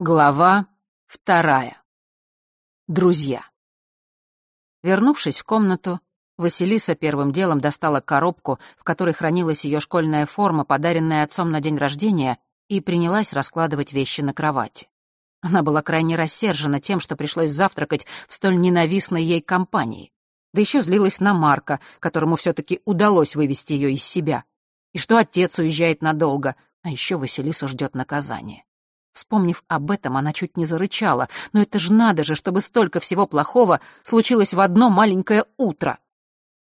Глава вторая. Друзья. Вернувшись в комнату, Василиса первым делом достала коробку, в которой хранилась ее школьная форма, подаренная отцом на день рождения, и принялась раскладывать вещи на кровати. Она была крайне рассержена тем, что пришлось завтракать в столь ненавистной ей компании. Да еще злилась на Марка, которому все-таки удалось вывести ее из себя. И что отец уезжает надолго, а еще Василису ждет наказание. Вспомнив об этом, она чуть не зарычала. Но это ж надо же, чтобы столько всего плохого случилось в одно маленькое утро.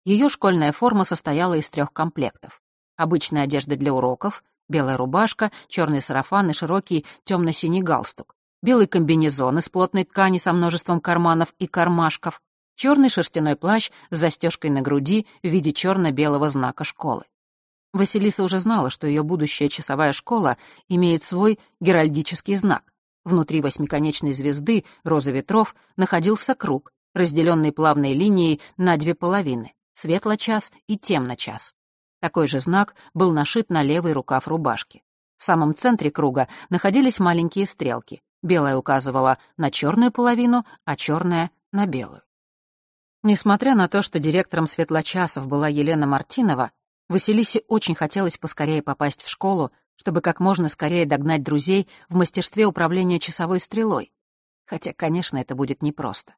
Ее школьная форма состояла из трех комплектов. Обычная одежда для уроков, белая рубашка, черный сарафан и широкий темно-синий галстук, белый комбинезон из плотной ткани со множеством карманов и кармашков, черный шерстяной плащ с застежкой на груди в виде черно-белого знака школы. Василиса уже знала, что ее будущая часовая школа имеет свой геральдический знак. Внутри восьмиконечной звезды «Роза ветров» находился круг, разделенный плавной линией на две половины — светло-час и темно-час. Такой же знак был нашит на левый рукав рубашки. В самом центре круга находились маленькие стрелки. Белая указывала на черную половину, а черная — на белую. Несмотря на то, что директором светлочасов была Елена Мартинова, Василисе очень хотелось поскорее попасть в школу, чтобы как можно скорее догнать друзей в мастерстве управления часовой стрелой. Хотя, конечно, это будет непросто.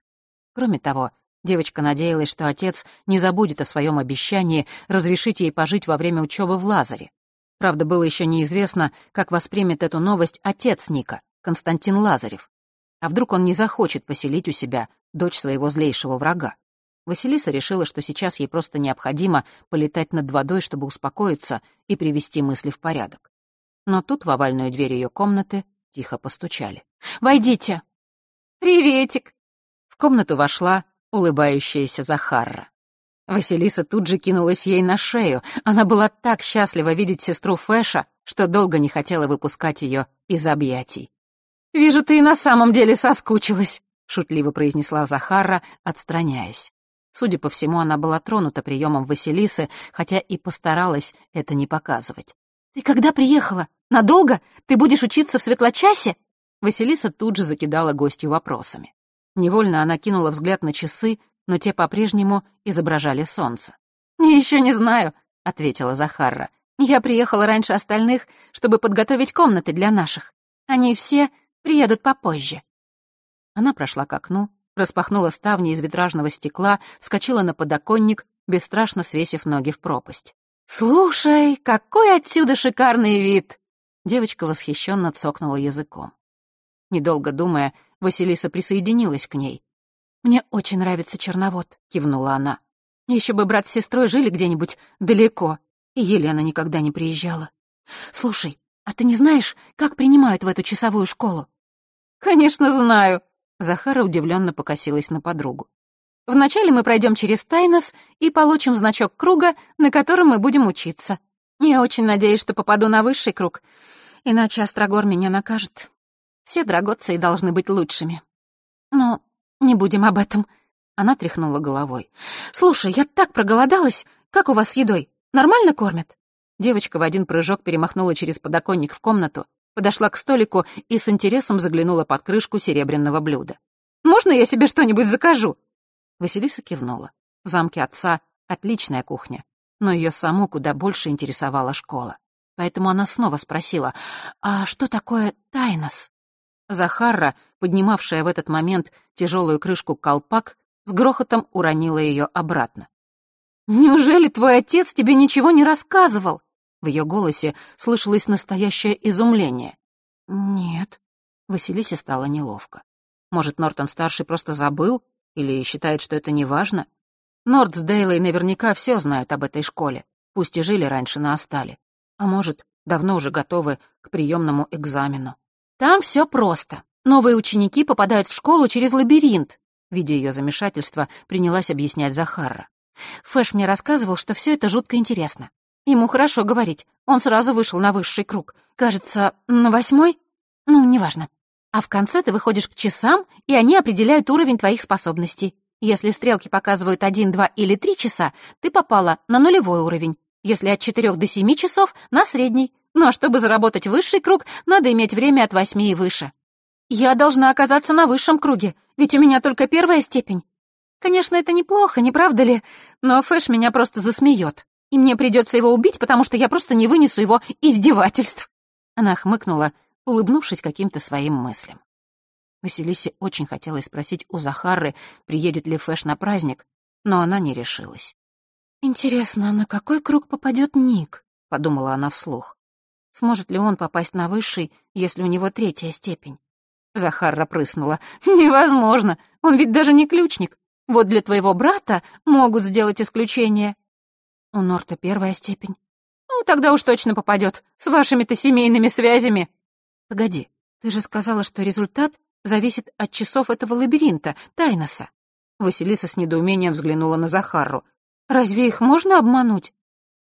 Кроме того, девочка надеялась, что отец не забудет о своем обещании разрешить ей пожить во время учебы в Лазаре. Правда, было еще неизвестно, как воспримет эту новость отец Ника, Константин Лазарев. А вдруг он не захочет поселить у себя дочь своего злейшего врага? Василиса решила, что сейчас ей просто необходимо полетать над водой, чтобы успокоиться и привести мысли в порядок. Но тут в овальную дверь ее комнаты тихо постучали. «Войдите!» «Приветик!» В комнату вошла улыбающаяся Захарра. Василиса тут же кинулась ей на шею. Она была так счастлива видеть сестру Фэша, что долго не хотела выпускать ее из объятий. «Вижу, ты и на самом деле соскучилась», — шутливо произнесла Захарра, отстраняясь. Судя по всему, она была тронута приемом Василисы, хотя и постаралась это не показывать. «Ты когда приехала? Надолго? Ты будешь учиться в светлочасе?» Василиса тут же закидала гостью вопросами. Невольно она кинула взгляд на часы, но те по-прежнему изображали солнце. «Еще не знаю», — ответила Захарра. «Я приехала раньше остальных, чтобы подготовить комнаты для наших. Они все приедут попозже». Она прошла к окну, распахнула ставни из витражного стекла, вскочила на подоконник, бесстрашно свесив ноги в пропасть. «Слушай, какой отсюда шикарный вид!» Девочка восхищенно цокнула языком. Недолго думая, Василиса присоединилась к ней. «Мне очень нравится черновод», — кивнула она. «Еще бы брат с сестрой жили где-нибудь далеко, и Елена никогда не приезжала. Слушай, а ты не знаешь, как принимают в эту часовую школу?» «Конечно знаю», Захара удивленно покосилась на подругу. «Вначале мы пройдем через Тайнос и получим значок круга, на котором мы будем учиться. Я очень надеюсь, что попаду на высший круг, иначе Острогор меня накажет. Все драгоции должны быть лучшими. Но не будем об этом». Она тряхнула головой. «Слушай, я так проголодалась. Как у вас с едой? Нормально кормят?» Девочка в один прыжок перемахнула через подоконник в комнату, подошла к столику и с интересом заглянула под крышку серебряного блюда. «Можно я себе что-нибудь закажу?» Василиса кивнула. В замке отца отличная кухня, но ее саму куда больше интересовала школа. Поэтому она снова спросила, «А что такое тайнос?» Захарра, поднимавшая в этот момент тяжелую крышку колпак, с грохотом уронила ее обратно. «Неужели твой отец тебе ничего не рассказывал?» В ее голосе слышалось настоящее изумление. «Нет». Василисе стало неловко. Может, Нортон-старший просто забыл или считает, что это не важно? Норт с Дейлой наверняка все знают об этой школе, пусть и жили раньше на Остале. А может, давно уже готовы к приемному экзамену. Там все просто. Новые ученики попадают в школу через лабиринт. Видя ее замешательство, принялась объяснять Захарра. Фэш мне рассказывал, что все это жутко интересно. Ему хорошо говорить. Он сразу вышел на высший круг. Кажется, на восьмой? Ну, неважно. А в конце ты выходишь к часам, и они определяют уровень твоих способностей. Если стрелки показывают один, два или три часа, ты попала на нулевой уровень. Если от четырех до семи часов — на средний. Ну а чтобы заработать высший круг, надо иметь время от восьми и выше. Я должна оказаться на высшем круге, ведь у меня только первая степень. Конечно, это неплохо, не правда ли? Но Фэш меня просто засмеет, и мне придется его убить, потому что я просто не вынесу его издевательств. Она хмыкнула, улыбнувшись каким-то своим мыслям. Василисе очень хотелось спросить у Захары, приедет ли Фэш на праздник, но она не решилась. «Интересно, на какой круг попадет Ник?» — подумала она вслух. «Сможет ли он попасть на высший, если у него третья степень?» Захарра прыснула. «Невозможно, он ведь даже не ключник. Вот для твоего брата могут сделать исключение». «У Норта первая степень». «Ну, тогда уж точно попадет, с вашими-то семейными связями». «Погоди, ты же сказала, что результат зависит от часов этого лабиринта, Тайноса». Василиса с недоумением взглянула на Захару. «Разве их можно обмануть?»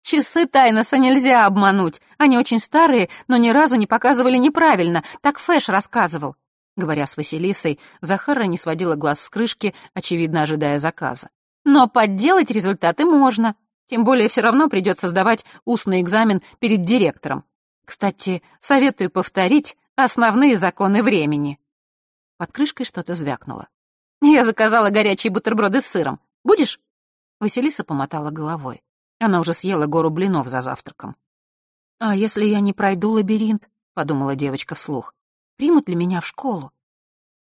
«Часы Тайноса нельзя обмануть. Они очень старые, но ни разу не показывали неправильно. Так Фэш рассказывал». Говоря с Василисой, Захара не сводила глаз с крышки, очевидно ожидая заказа. «Но подделать результаты можно. Тем более все равно придется сдавать устный экзамен перед директором. Кстати, советую повторить основные законы времени». Под крышкой что-то звякнуло. «Я заказала горячие бутерброды с сыром. Будешь?» Василиса помотала головой. Она уже съела гору блинов за завтраком. «А если я не пройду лабиринт?» — подумала девочка вслух. «Примут ли меня в школу?»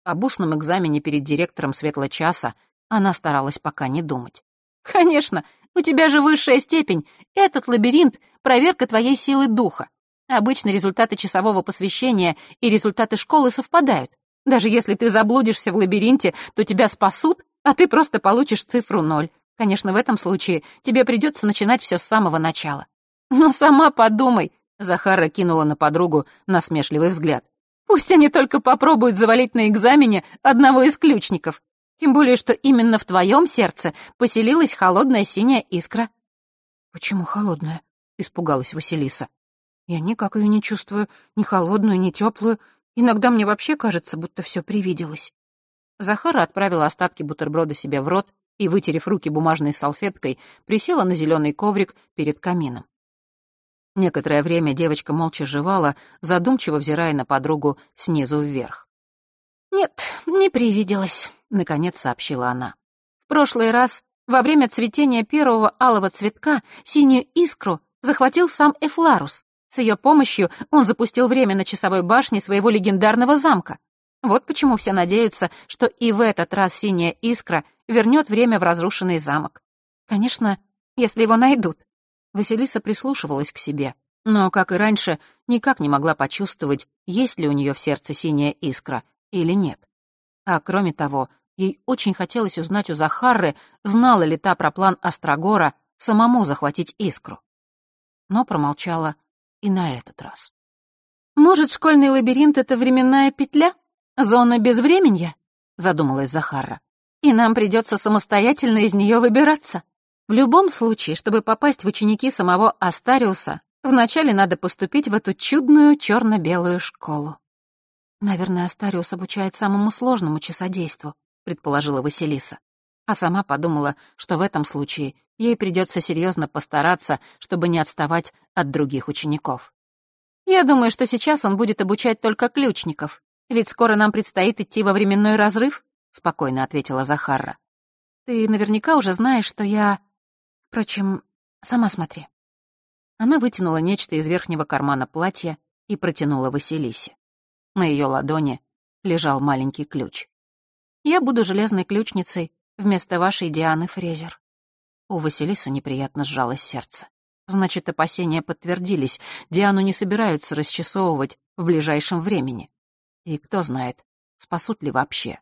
Об устном экзамене перед директором светлого часа она старалась пока не думать. «Конечно, у тебя же высшая степень. Этот лабиринт — проверка твоей силы духа. Обычно результаты часового посвящения и результаты школы совпадают. Даже если ты заблудишься в лабиринте, то тебя спасут, а ты просто получишь цифру ноль. Конечно, в этом случае тебе придется начинать все с самого начала. Но сама подумай, Захара кинула на подругу насмешливый взгляд. Пусть они только попробуют завалить на экзамене одного из ключников. Тем более, что именно в твоем сердце поселилась холодная синяя искра. Почему холодная? испугалась Василиса. Я никак ее не чувствую, ни холодную, ни теплую. Иногда мне вообще кажется, будто все привиделось. Захара отправила остатки бутерброда себе в рот и, вытерев руки бумажной салфеткой, присела на зеленый коврик перед камином. Некоторое время девочка молча жевала, задумчиво взирая на подругу снизу вверх. «Нет, не привиделось», — наконец сообщила она. «В прошлый раз, во время цветения первого алого цветка, синюю искру захватил сам Эфларус. С ее помощью он запустил время на часовой башне своего легендарного замка. Вот почему все надеются, что и в этот раз синяя искра вернет время в разрушенный замок. Конечно, если его найдут. Василиса прислушивалась к себе, но, как и раньше, никак не могла почувствовать, есть ли у нее в сердце синяя искра или нет. А кроме того, ей очень хотелось узнать у Захары, знала ли та про план Острогора самому захватить искру. Но промолчала и на этот раз. «Может, школьный лабиринт — это временная петля? Зона безвременья?» — задумалась Захара. «И нам придется самостоятельно из нее выбираться. В любом случае, чтобы попасть в ученики самого Астариуса, вначале надо поступить в эту чудную черно-белую школу». «Наверное, Астариус обучает самому сложному часодейству», — предположила Василиса. А сама подумала, что в этом случае ей придется серьезно постараться, чтобы не отставать от других учеников. «Я думаю, что сейчас он будет обучать только ключников, ведь скоро нам предстоит идти во временной разрыв», — спокойно ответила Захарра. «Ты наверняка уже знаешь, что я... Впрочем, сама смотри». Она вытянула нечто из верхнего кармана платья и протянула Василисе. На ее ладони лежал маленький ключ. «Я буду железной ключницей вместо вашей Дианы Фрезер». У Василисы неприятно сжалось сердце. Значит, опасения подтвердились. Диану не собираются расчесовывать в ближайшем времени. И кто знает, спасут ли вообще.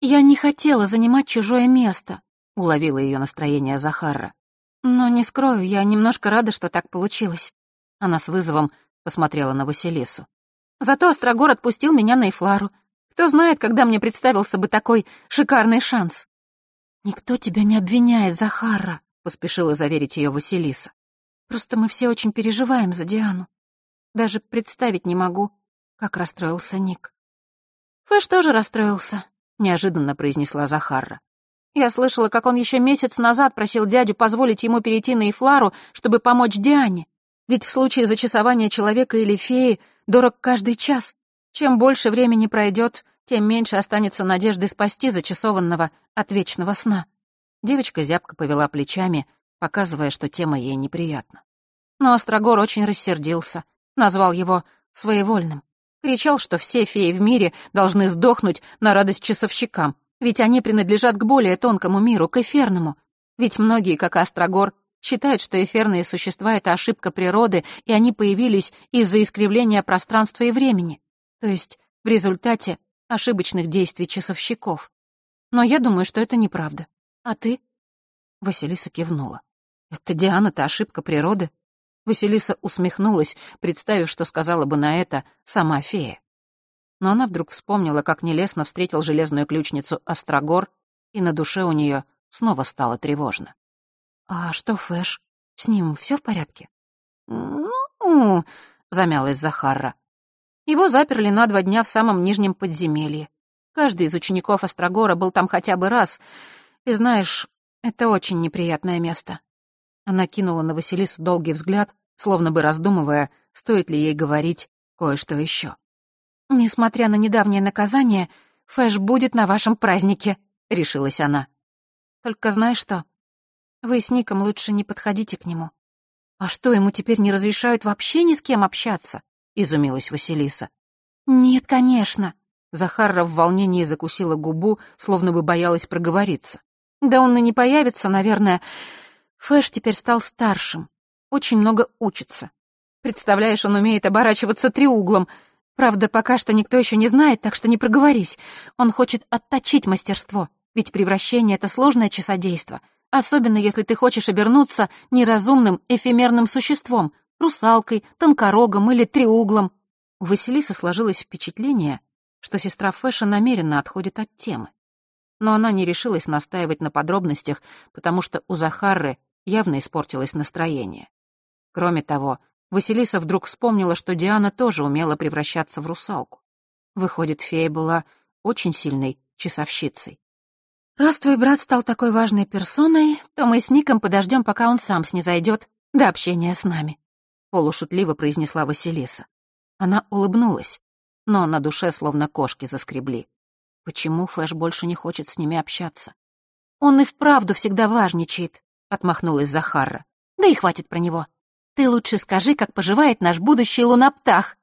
«Я не хотела занимать чужое место», — уловила ее настроение Захара. «Но не скрою, я немножко рада, что так получилось». Она с вызовом посмотрела на Василису. «Зато Острогор отпустил меня на Эфлару. Кто знает, когда мне представился бы такой шикарный шанс». «Никто тебя не обвиняет, Захара», — поспешила заверить ее Василиса. «Просто мы все очень переживаем за Диану. Даже представить не могу, как расстроился Ник». «Фэш тоже расстроился», — неожиданно произнесла Захара. «Я слышала, как он еще месяц назад просил дядю позволить ему перейти на Ифлару, чтобы помочь Диане. Ведь в случае зачасования человека или феи дорог каждый час. Чем больше времени пройдет, тем меньше останется надежды спасти зачасованного от вечного сна. Девочка зябко повела плечами, показывая, что тема ей неприятна. Но Острогор очень рассердился, назвал его своевольным. Кричал, что все феи в мире должны сдохнуть на радость часовщикам, ведь они принадлежат к более тонкому миру, к эфирному. Ведь многие, как Острогор, считают, что эфирные существа — это ошибка природы, и они появились из-за искривления пространства и времени, то есть в результате ошибочных действий часовщиков. Но я думаю, что это неправда. А ты?» Василиса кивнула. «Это Диана-то ошибка природы?» Василиса усмехнулась, представив, что сказала бы на это сама фея. Но она вдруг вспомнила, как нелестно встретил железную ключницу Острогор, и на душе у нее снова стало тревожно. «А что Фэш? С ним все в порядке?» «Ну...» — замялась Захарра. «Его заперли на два дня в самом нижнем подземелье. Каждый из учеников Острогора был там хотя бы раз. И знаешь, это очень неприятное место». Она кинула на Василису долгий взгляд, словно бы раздумывая, стоит ли ей говорить кое-что еще. «Несмотря на недавнее наказание, Фэш будет на вашем празднике», — решилась она. «Только знаешь что? Вы с Ником лучше не подходите к нему». «А что, ему теперь не разрешают вообще ни с кем общаться?» — изумилась Василиса. «Нет, конечно». Захарра в волнении закусила губу, словно бы боялась проговориться. «Да он и не появится, наверное. Фэш теперь стал старшим, очень много учится. Представляешь, он умеет оборачиваться триуглом. Правда, пока что никто еще не знает, так что не проговорись. Он хочет отточить мастерство, ведь превращение — это сложное часодейство — Особенно, если ты хочешь обернуться неразумным эфемерным существом, русалкой, тонкорогом или триуглом. У Василисы сложилось впечатление, что сестра Фэша намеренно отходит от темы. Но она не решилась настаивать на подробностях, потому что у Захарры явно испортилось настроение. Кроме того, Василиса вдруг вспомнила, что Диана тоже умела превращаться в русалку. Выходит, фея была очень сильной часовщицей. «Раз твой брат стал такой важной персоной, то мы с Ником подождем, пока он сам снизойдет до общения с нами», — полушутливо произнесла Василиса. Она улыбнулась, но на душе словно кошки заскребли. Почему Фэш больше не хочет с ними общаться? «Он и вправду всегда важничает», — отмахнулась Захарра. «Да и хватит про него. Ты лучше скажи, как поживает наш будущий луноптах».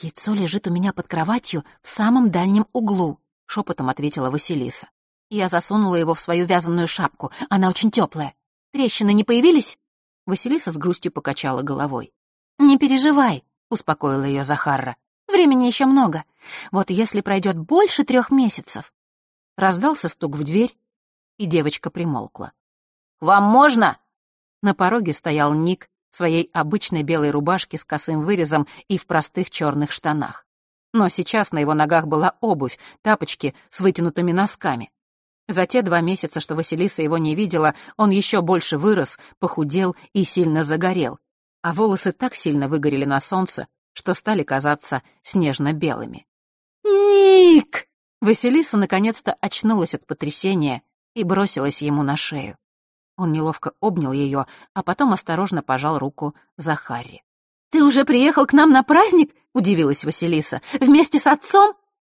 «Яйцо лежит у меня под кроватью в самом дальнем углу», — шепотом ответила Василиса. Я засунула его в свою вязаную шапку. Она очень теплая. Трещины не появились?» Василиса с грустью покачала головой. «Не переживай», — успокоила ее Захарра. «Времени еще много. Вот если пройдет больше трех месяцев...» Раздался стук в дверь, и девочка примолкла. «Вам можно?» На пороге стоял Ник в своей обычной белой рубашке с косым вырезом и в простых черных штанах. Но сейчас на его ногах была обувь, тапочки с вытянутыми носками. За те два месяца, что Василиса его не видела, он еще больше вырос, похудел и сильно загорел, а волосы так сильно выгорели на солнце, что стали казаться снежно-белыми. «Ник!» Василиса наконец-то очнулась от потрясения и бросилась ему на шею. Он неловко обнял ее, а потом осторожно пожал руку Захаре. «Ты уже приехал к нам на праздник?» — удивилась Василиса. «Вместе с отцом?»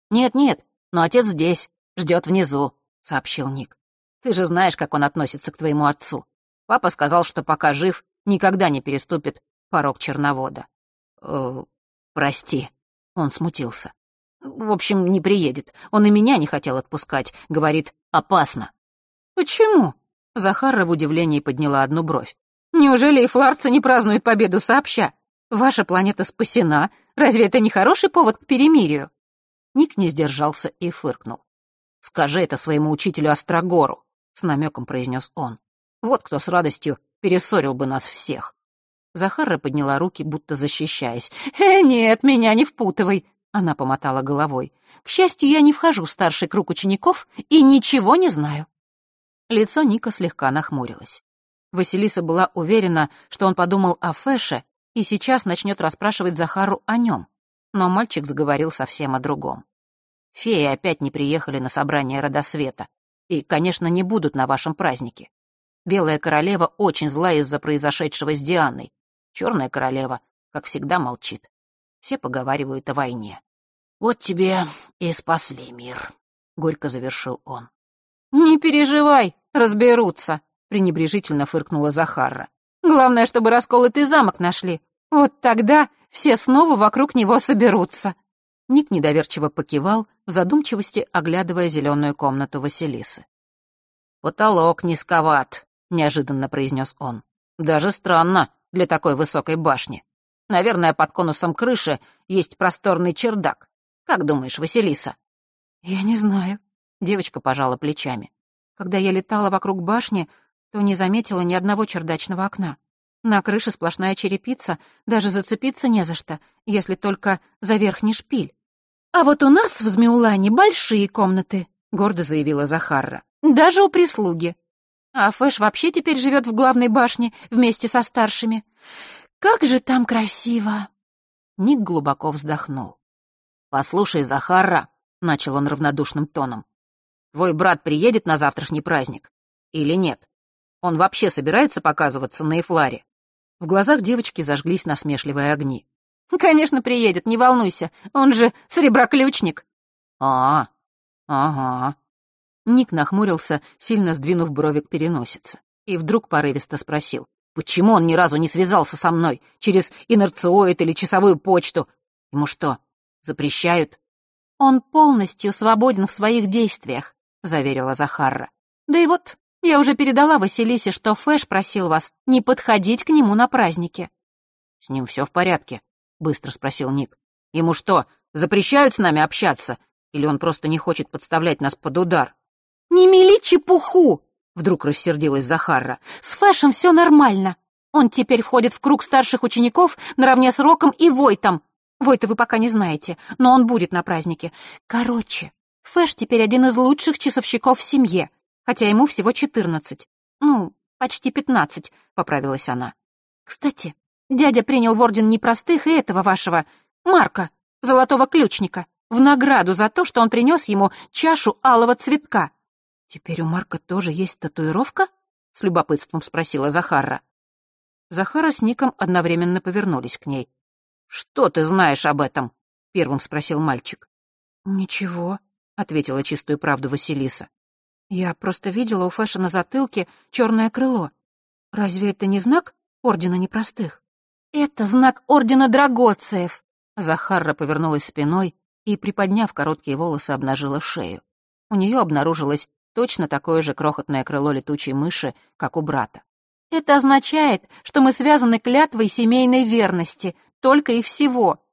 «Нет-нет, но отец здесь, ждет внизу», — сообщил Ник. «Ты же знаешь, как он относится к твоему отцу. Папа сказал, что пока жив, никогда не переступит порог черновода». «Э, прости», — он смутился. «В общем, не приедет. Он и меня не хотел отпускать. Говорит, опасно». «Почему?» — Захара в удивлении подняла одну бровь. «Неужели и фларцы не празднуют победу сообща? Ваша планета спасена. Разве это не хороший повод к перемирию?» Ник не сдержался и фыркнул. «Скажи это своему учителю Острогору», — с намеком произнес он. «Вот кто с радостью перессорил бы нас всех». Захара подняла руки, будто защищаясь. «Э, нет, меня не впутывай!» Она помотала головой. «К счастью, я не вхожу в старший круг учеников и ничего не знаю». Лицо Ника слегка нахмурилось. Василиса была уверена, что он подумал о Фэше и сейчас начнет расспрашивать Захару о нем. Но мальчик заговорил совсем о другом. Феи опять не приехали на собрание Родосвета. И, конечно, не будут на вашем празднике. Белая королева очень зла из-за произошедшего с Дианой. Черная королева, как всегда, молчит. Все поговаривают о войне. Вот тебе и спасли мир», — горько завершил он. «Не переживай, разберутся», — пренебрежительно фыркнула Захарра. «Главное, чтобы расколотый замок нашли. Вот тогда все снова вокруг него соберутся». Ник недоверчиво покивал, в задумчивости оглядывая зеленую комнату Василисы. «Потолок низковат», — неожиданно произнес он. «Даже странно для такой высокой башни. Наверное, под конусом крыши есть просторный чердак. Как думаешь, Василиса?» «Я не знаю», — девочка пожала плечами. «Когда я летала вокруг башни, то не заметила ни одного чердачного окна. На крыше сплошная черепица, даже зацепиться не за что, если только за верхний шпиль. «А вот у нас в Змеулане большие комнаты», — гордо заявила Захарра. «Даже у прислуги. А Фэш вообще теперь живет в главной башне вместе со старшими. Как же там красиво!» Ник глубоко вздохнул. «Послушай, Захарра», — начал он равнодушным тоном, «твой брат приедет на завтрашний праздник? Или нет? Он вообще собирается показываться на Эфларе?» В глазах девочки зажглись насмешливые огни. «Конечно, приедет, не волнуйся. Он же среброключник». «А, ага». Ник нахмурился, сильно сдвинув брови к переносице, и вдруг порывисто спросил, почему он ни разу не связался со мной через инерциоид или часовую почту? Ему что, запрещают? «Он полностью свободен в своих действиях», — заверила Захарра. «Да и вот, я уже передала Василисе, что Фэш просил вас не подходить к нему на празднике». «С ним все в порядке», — быстро спросил Ник. «Ему что, запрещают с нами общаться? Или он просто не хочет подставлять нас под удар?» «Не мели чепуху!» — вдруг рассердилась Захарра. «С Фэшем все нормально. Он теперь входит в круг старших учеников наравне с Роком и Войтом. Войта вы пока не знаете, но он будет на празднике. Короче, Фэш теперь один из лучших часовщиков в семье, хотя ему всего четырнадцать. Ну, почти пятнадцать», — поправилась она. «Кстати, Дядя принял в орден непростых и этого вашего, Марка, золотого ключника, в награду за то, что он принес ему чашу алого цветка. Теперь у Марка тоже есть татуировка? С любопытством спросила Захара. Захара с Ником одновременно повернулись к ней. «Что ты знаешь об этом?» — первым спросил мальчик. «Ничего», — ответила чистую правду Василиса. «Я просто видела у Фэша на затылке черное крыло. Разве это не знак Ордена Непростых?» «Это знак Ордена Драгоцеев!» Захарра повернулась спиной и, приподняв короткие волосы, обнажила шею. У нее обнаружилось точно такое же крохотное крыло летучей мыши, как у брата. «Это означает, что мы связаны клятвой семейной верности, только и всего».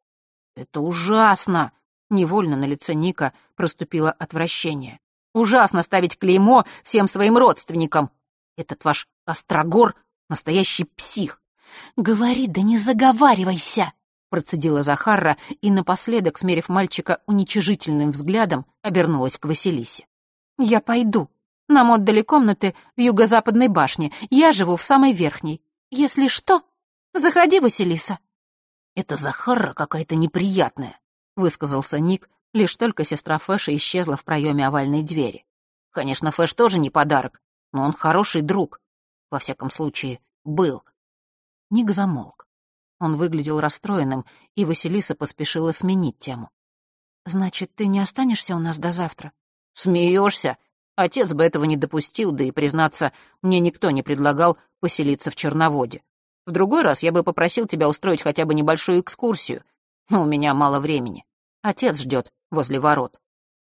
«Это ужасно!» — невольно на лице Ника проступило отвращение. «Ужасно ставить клеймо всем своим родственникам! Этот ваш Острогор — настоящий псих!» «Говори, да не заговаривайся!» процедила Захарра и напоследок, смерив мальчика уничижительным взглядом, обернулась к Василисе. «Я пойду. Нам отдали комнаты в юго-западной башне. Я живу в самой верхней. Если что, заходи, Василиса». «Это Захарра какая-то неприятная», — высказался Ник, лишь только сестра Фэша исчезла в проеме овальной двери. «Конечно, Фэш тоже не подарок, но он хороший друг. Во всяком случае, был». Ник замолк. Он выглядел расстроенным, и Василиса поспешила сменить тему. «Значит, ты не останешься у нас до завтра?» «Смеешься? Отец бы этого не допустил, да и, признаться, мне никто не предлагал поселиться в Черноводе. В другой раз я бы попросил тебя устроить хотя бы небольшую экскурсию, но у меня мало времени. Отец ждет возле ворот.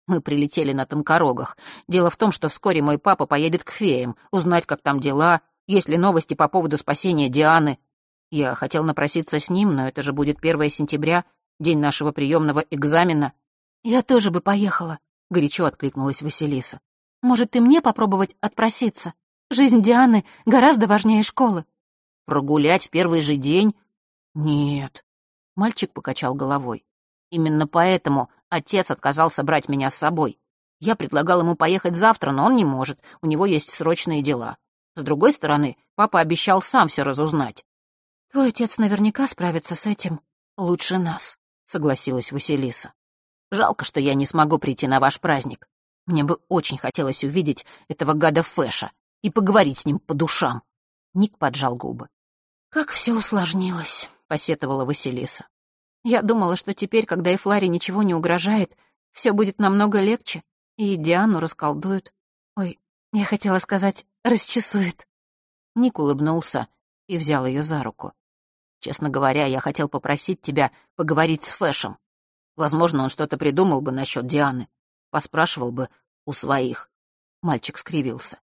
Мы прилетели на тонкорогах. Дело в том, что вскоре мой папа поедет к феям, узнать, как там дела, есть ли новости по поводу спасения Дианы. Я хотел напроситься с ним, но это же будет 1 сентября, день нашего приемного экзамена. Я тоже бы поехала, горячо откликнулась Василиса. Может, и мне попробовать отпроситься? Жизнь Дианы гораздо важнее школы. Прогулять в первый же день? Нет. Мальчик покачал головой. Именно поэтому отец отказался брать меня с собой. Я предлагал ему поехать завтра, но он не может, у него есть срочные дела. С другой стороны, папа обещал сам все разузнать. «Твой отец наверняка справится с этим лучше нас», — согласилась Василиса. «Жалко, что я не смогу прийти на ваш праздник. Мне бы очень хотелось увидеть этого гада Фэша и поговорить с ним по душам». Ник поджал губы. «Как все усложнилось», — посетовала Василиса. Я думала, что теперь, когда и Фларе ничего не угрожает, все будет намного легче, и Диану расколдуют. Ой, я хотела сказать, расчесуют». Ник улыбнулся и взял ее за руку. «Честно говоря, я хотел попросить тебя поговорить с Фэшем. Возможно, он что-то придумал бы насчет Дианы. Поспрашивал бы у своих». Мальчик скривился.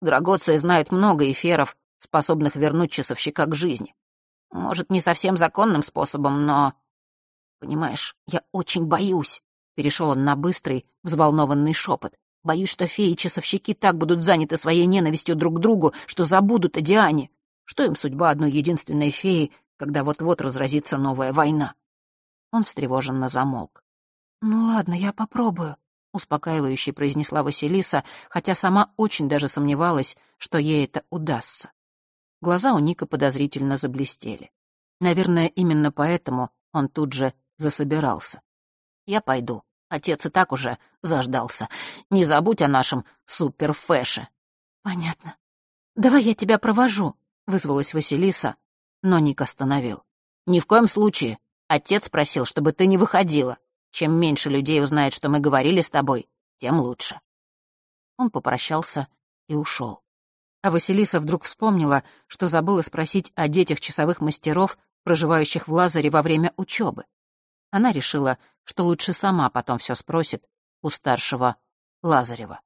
Драгоции знают много эфиров, способных вернуть часовщика к жизни. Может, не совсем законным способом, но... Понимаешь, я очень боюсь. Перешел он на быстрый, взволнованный шепот. Боюсь, что феи и часовщики так будут заняты своей ненавистью друг к другу, что забудут о Диане. Что им судьба одной единственной феи, когда вот-вот разразится новая война? Он встревоженно замолк. «Ну ладно, я попробую», — успокаивающе произнесла Василиса, хотя сама очень даже сомневалась, что ей это удастся. Глаза у Ника подозрительно заблестели. Наверное, именно поэтому он тут же засобирался. «Я пойду. Отец и так уже заждался. Не забудь о нашем суперфэше». «Понятно. Давай я тебя провожу», — вызвалась Василиса, но Ник остановил. «Ни в коем случае. Отец просил, чтобы ты не выходила. Чем меньше людей узнает, что мы говорили с тобой, тем лучше». Он попрощался и ушел. А Василиса вдруг вспомнила, что забыла спросить о детях часовых мастеров, проживающих в Лазаре во время учебы. Она решила, что лучше сама потом все спросит у старшего Лазарева.